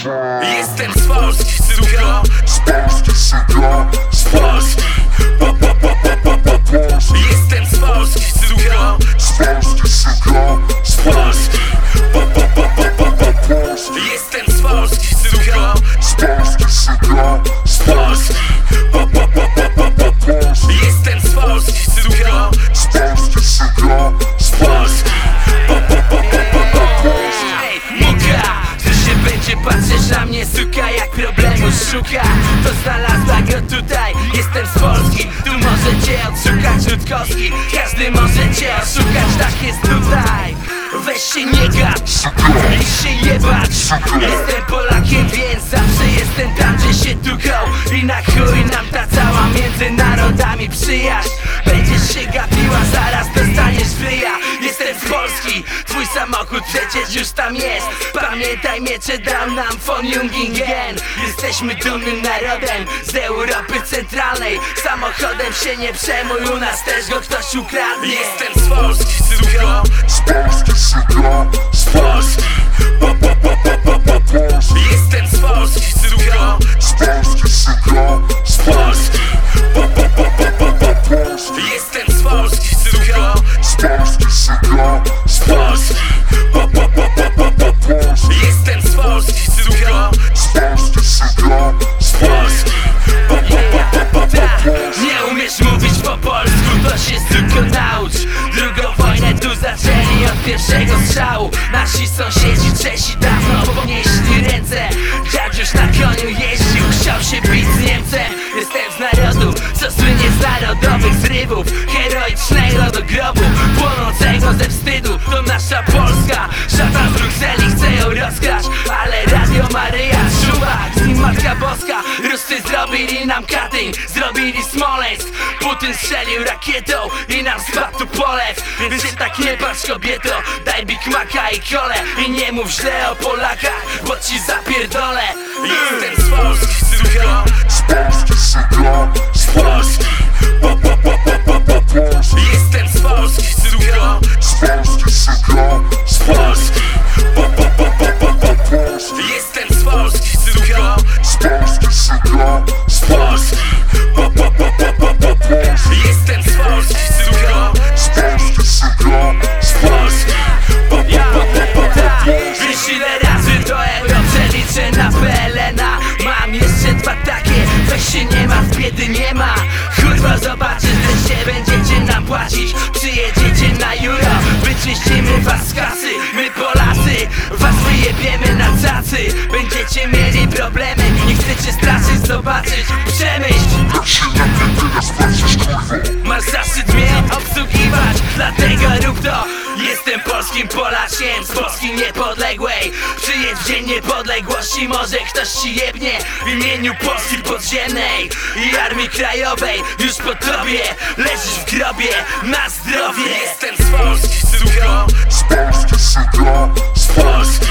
Jestem z Polski, suko Z Polski syka, Z Polski. Pa, pa, pa, pa, pa, pa, Polski. Jestem z Polski, suko z Polski syka, z Polski. Pa, pa, pa, pa, pa, pa, Polski. Jestem z Polski, suko z Polski syka, z Z Polski będzie patrzeć na mnie suka jak problemu szuka. To znalazła go tutaj, jestem z Polski. Tu możecie odszukać Rutkowski Każdy może cię oszukać, tak jest tutaj. Weź się nie gacz i się jebać Jestem Polakiem, więc zawsze jestem tam, gdzie się tukał I na chuj nam ta cała między narodami przyjaźń. Będziesz się gapiła, zaraz dostaniesz wryja Jestem z Polski, twój samochód przecież już tam jest Pamiętaj miecze dał nam von Jungingen. Jesteśmy dumnym narodem z Europy Centralnej. Samochodem się nie przejmuj, u nas też go ktoś ukradnie. Jestem z Polski, suko z Polski syka, z Polski Nasi sąsiedzi Czesi dawno podnieśli ręce. Dziadziuś na koniu jeździł, chciał się bić z Niemcem. Jestem z narodu, co słynie z narodowych zrywów. Heroicznego do grobu, płonącego ze wstydu. To nasza Polska, szatan z Brukseli chce ją rozgrać Ale Radio Maryja Matka Boska Ruscy zrobili nam Katyń, zrobili Smoleńsk. Putin strzelił rakietą i nam spadł tu polew Więc się tak nie patrz kobieto, daj Big Maca i kole. I nie mów źle o Polakach, bo ci zapierdolę. Jestem z Polski, suko z Polski syka, z Polski, pa, pa, pa, pa, pa, pa, Polski. Jestem z Polski, suko z Polski syka, z Polski, euro, wyczyścimy was z kasy. My Polacy, was wyjebiemy na cacy. Będziecie mieli problemy i chcecie straszyć, zobaczyć. Przemyśl, Masz zaszczyt mnie obsługiwać, dlatego rób to. Jestem polskim Polakiem z Polski niepodległej. Przyjedź w dzień niepodległości, może ktoś ci jebnie. W imieniu Polski podziemnej i Armii Krajowej Już po tobie, leżysz w grobie, na zdrowie. Jestem z Polski, suko z Polski syka,